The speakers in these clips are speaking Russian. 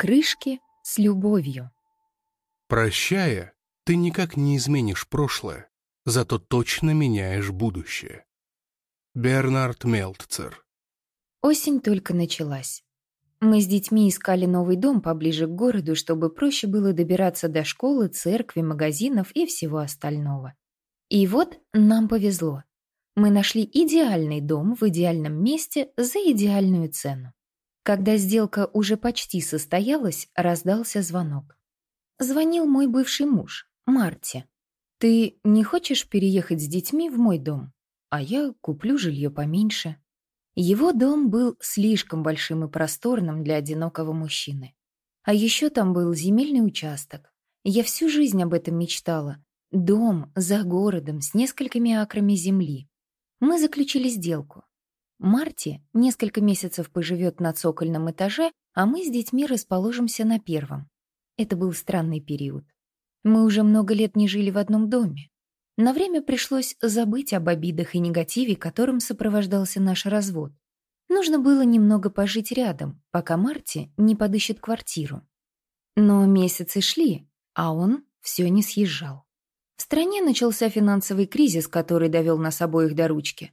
Крышки с любовью. Прощая, ты никак не изменишь прошлое, зато точно меняешь будущее. Бернард Мелтцер Осень только началась. Мы с детьми искали новый дом поближе к городу, чтобы проще было добираться до школы, церкви, магазинов и всего остального. И вот нам повезло. Мы нашли идеальный дом в идеальном месте за идеальную цену. Когда сделка уже почти состоялась, раздался звонок. Звонил мой бывший муж, Марти. «Ты не хочешь переехать с детьми в мой дом? А я куплю жилье поменьше». Его дом был слишком большим и просторным для одинокого мужчины. А еще там был земельный участок. Я всю жизнь об этом мечтала. Дом за городом с несколькими акрами земли. Мы заключили сделку. Марти несколько месяцев поживет на цокольном этаже, а мы с детьми расположимся на первом. Это был странный период. Мы уже много лет не жили в одном доме. На время пришлось забыть об обидах и негативе, которым сопровождался наш развод. Нужно было немного пожить рядом, пока Марти не подыщет квартиру. Но месяцы шли, а он все не съезжал. В стране начался финансовый кризис, который довел нас обоих до ручки.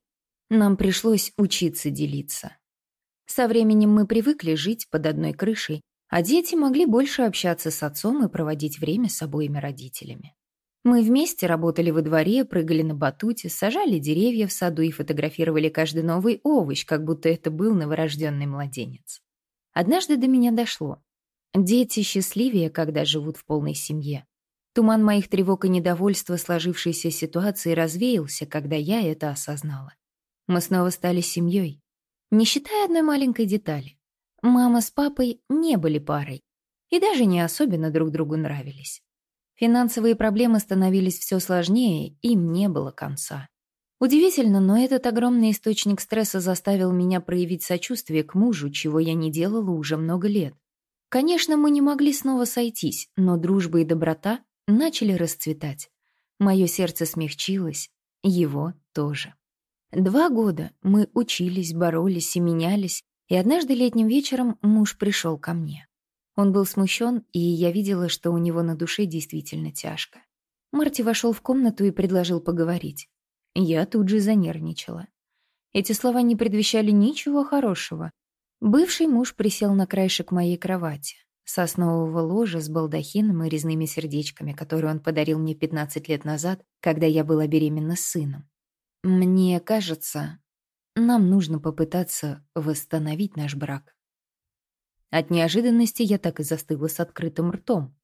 Нам пришлось учиться делиться. Со временем мы привыкли жить под одной крышей, а дети могли больше общаться с отцом и проводить время с обоими родителями. Мы вместе работали во дворе, прыгали на батуте, сажали деревья в саду и фотографировали каждый новый овощ, как будто это был новорожденный младенец. Однажды до меня дошло. Дети счастливее, когда живут в полной семье. Туман моих тревог и недовольства сложившейся ситуации развеялся, когда я это осознала. Мы снова стали семьей. Не считая одной маленькой детали. Мама с папой не были парой и даже не особенно друг другу нравились. Финансовые проблемы становились все сложнее, им не было конца. Удивительно, но этот огромный источник стресса заставил меня проявить сочувствие к мужу, чего я не делала уже много лет. Конечно, мы не могли снова сойтись, но дружба и доброта начали расцветать. Мое сердце смягчилось, его тоже. Два года мы учились, боролись и менялись, и однажды летним вечером муж пришел ко мне. Он был смущен, и я видела, что у него на душе действительно тяжко. Марти вошел в комнату и предложил поговорить. Я тут же занервничала. Эти слова не предвещали ничего хорошего. Бывший муж присел на краешек моей кровати, соснового ложа с балдахином и резными сердечками, которые он подарил мне 15 лет назад, когда я была беременна сыном. Мне кажется, нам нужно попытаться восстановить наш брак. От неожиданности я так и застыла с открытым ртом.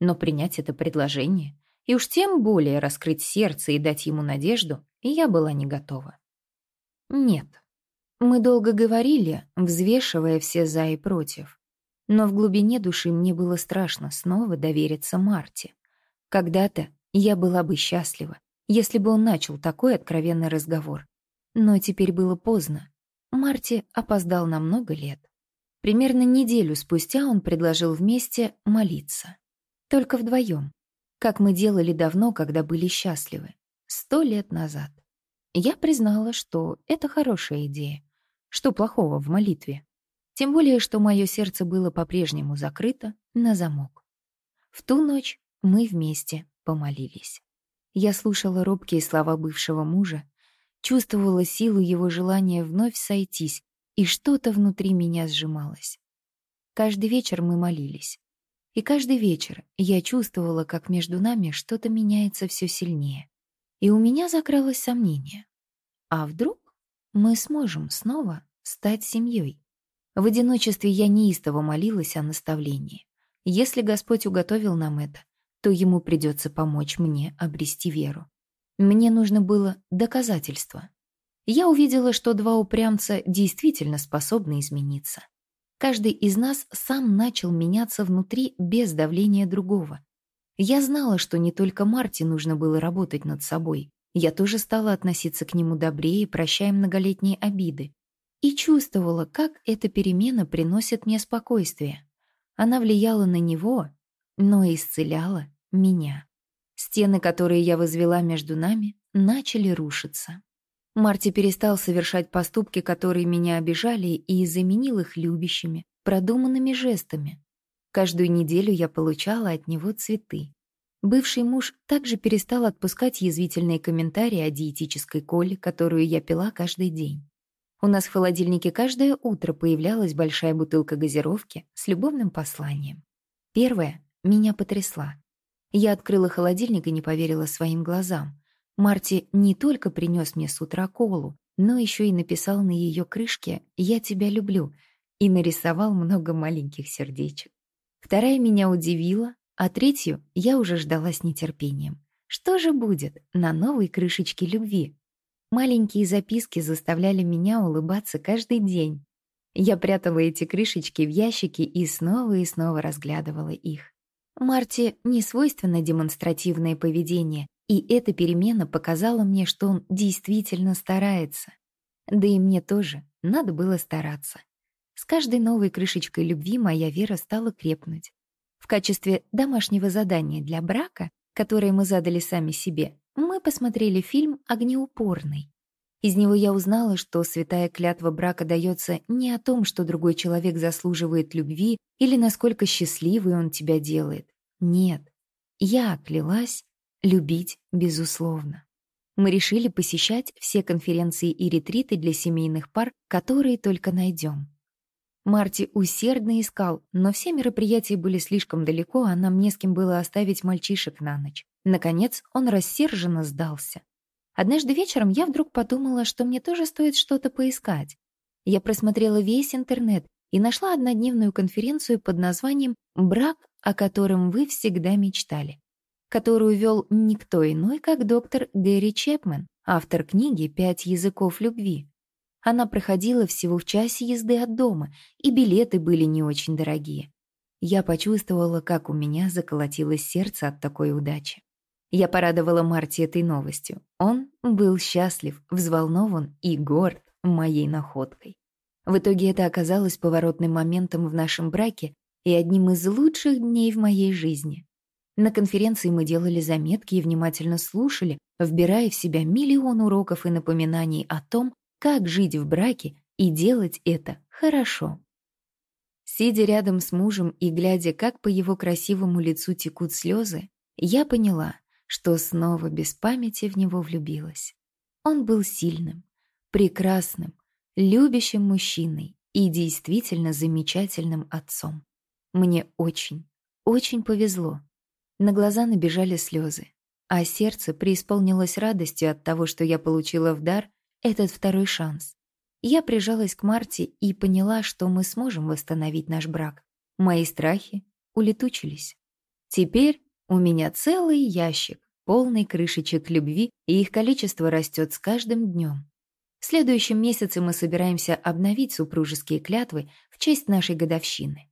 Но принять это предложение, и уж тем более раскрыть сердце и дать ему надежду, я была не готова. Нет. Мы долго говорили, взвешивая все «за» и «против». Но в глубине души мне было страшно снова довериться Марте. Когда-то я была бы счастлива, если бы он начал такой откровенный разговор. Но теперь было поздно. Марти опоздал на много лет. Примерно неделю спустя он предложил вместе молиться. Только вдвоем. Как мы делали давно, когда были счастливы. Сто лет назад. Я признала, что это хорошая идея. Что плохого в молитве? Тем более, что мое сердце было по-прежнему закрыто на замок. В ту ночь мы вместе помолились. Я слушала робкие слова бывшего мужа, чувствовала силу его желания вновь сойтись, и что-то внутри меня сжималось. Каждый вечер мы молились. И каждый вечер я чувствовала, как между нами что-то меняется все сильнее. И у меня закралось сомнение. А вдруг мы сможем снова стать семьей? В одиночестве я неистово молилась о наставлении. Если Господь уготовил нам это, то ему придется помочь мне обрести веру. Мне нужно было доказательство. Я увидела, что два упрямца действительно способны измениться. Каждый из нас сам начал меняться внутри без давления другого. Я знала, что не только Марте нужно было работать над собой. Я тоже стала относиться к нему добрее, прощая многолетние обиды. И чувствовала, как эта перемена приносит мне спокойствие. Она влияла на него, но исцеляла меня. Стены, которые я возвела между нами, начали рушиться. Марти перестал совершать поступки, которые меня обижали, и заменил их любящими, продуманными жестами. Каждую неделю я получала от него цветы. Бывший муж также перестал отпускать язвительные комментарии о диетической коле, которую я пила каждый день. У нас в холодильнике каждое утро появлялась большая бутылка газировки с любовным посланием. Первая меня потрясла. Я открыла холодильник и не поверила своим глазам. Марти не только принес мне с утра колу, но еще и написал на ее крышке «Я тебя люблю» и нарисовал много маленьких сердечек. Вторая меня удивила, а третью я уже ждала с нетерпением. Что же будет на новой крышечке любви? Маленькие записки заставляли меня улыбаться каждый день. Я прятала эти крышечки в ящики и снова и снова разглядывала их. Марте не свойственно демонстративное поведение, и эта перемена показала мне, что он действительно старается. Да и мне тоже надо было стараться. С каждой новой крышечкой любви моя вера стала крепнуть. В качестве домашнего задания для брака, которое мы задали сами себе, мы посмотрели фильм «Огнеупорный». Из него я узнала, что святая клятва брака дается не о том, что другой человек заслуживает любви или насколько счастливый он тебя делает. Нет, я клялась любить безусловно. Мы решили посещать все конференции и ретриты для семейных пар, которые только найдем. Марти усердно искал, но все мероприятия были слишком далеко, а нам не с кем было оставить мальчишек на ночь. Наконец, он рассерженно сдался. Однажды вечером я вдруг подумала, что мне тоже стоит что-то поискать. Я просмотрела весь интернет и нашла однодневную конференцию под названием «Брак, о котором вы всегда мечтали», которую вел никто иной, как доктор Гэри Чепмен, автор книги «Пять языков любви». Она проходила всего в часе езды от дома, и билеты были не очень дорогие. Я почувствовала, как у меня заколотилось сердце от такой удачи. Я порадовала Марти этой новостью. Он был счастлив, взволнован и горд моей находкой. В итоге это оказалось поворотным моментом в нашем браке и одним из лучших дней в моей жизни. На конференции мы делали заметки и внимательно слушали, вбирая в себя миллион уроков и напоминаний о том, как жить в браке и делать это хорошо. Сидя рядом с мужем и глядя, как по его красивому лицу текут слезы, я поняла, что снова без памяти в него влюбилась. Он был сильным, прекрасным, любящим мужчиной и действительно замечательным отцом. Мне очень, очень повезло. На глаза набежали слезы, а сердце преисполнилось радостью от того, что я получила в дар этот второй шанс. Я прижалась к Марте и поняла, что мы сможем восстановить наш брак. Мои страхи улетучились. Теперь у меня целый ящик, полный крышечек любви, и их количество растет с каждым днем. В следующем месяце мы собираемся обновить супружеские клятвы в честь нашей годовщины.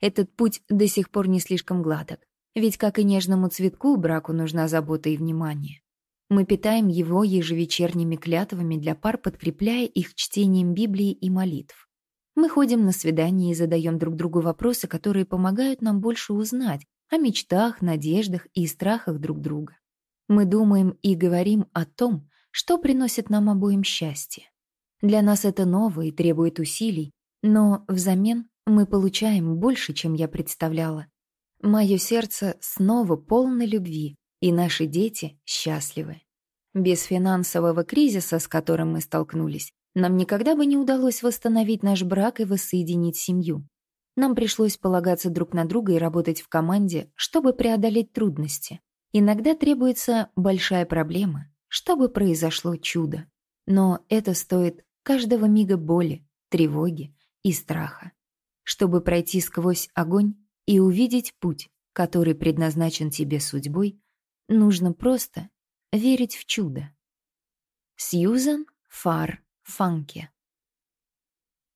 Этот путь до сих пор не слишком гладок, ведь, как и нежному цветку, браку нужна забота и внимание. Мы питаем его ежевечерними клятвами для пар, подкрепляя их чтением Библии и молитв. Мы ходим на свидания и задаем друг другу вопросы, которые помогают нам больше узнать о мечтах, надеждах и страхах друг друга. Мы думаем и говорим о том, что приносит нам обоим счастье. Для нас это ново и требует усилий, но взамен мы получаем больше, чем я представляла. Мое сердце снова полно любви, и наши дети счастливы. Без финансового кризиса, с которым мы столкнулись, нам никогда бы не удалось восстановить наш брак и воссоединить семью. Нам пришлось полагаться друг на друга и работать в команде, чтобы преодолеть трудности. Иногда требуется большая проблема, чтобы произошло чудо. Но это стоит каждого мига боли, тревоги и страха. Чтобы пройти сквозь огонь и увидеть путь, который предназначен тебе судьбой, Нужно просто верить в чудо. Сьюзан Фар Фанке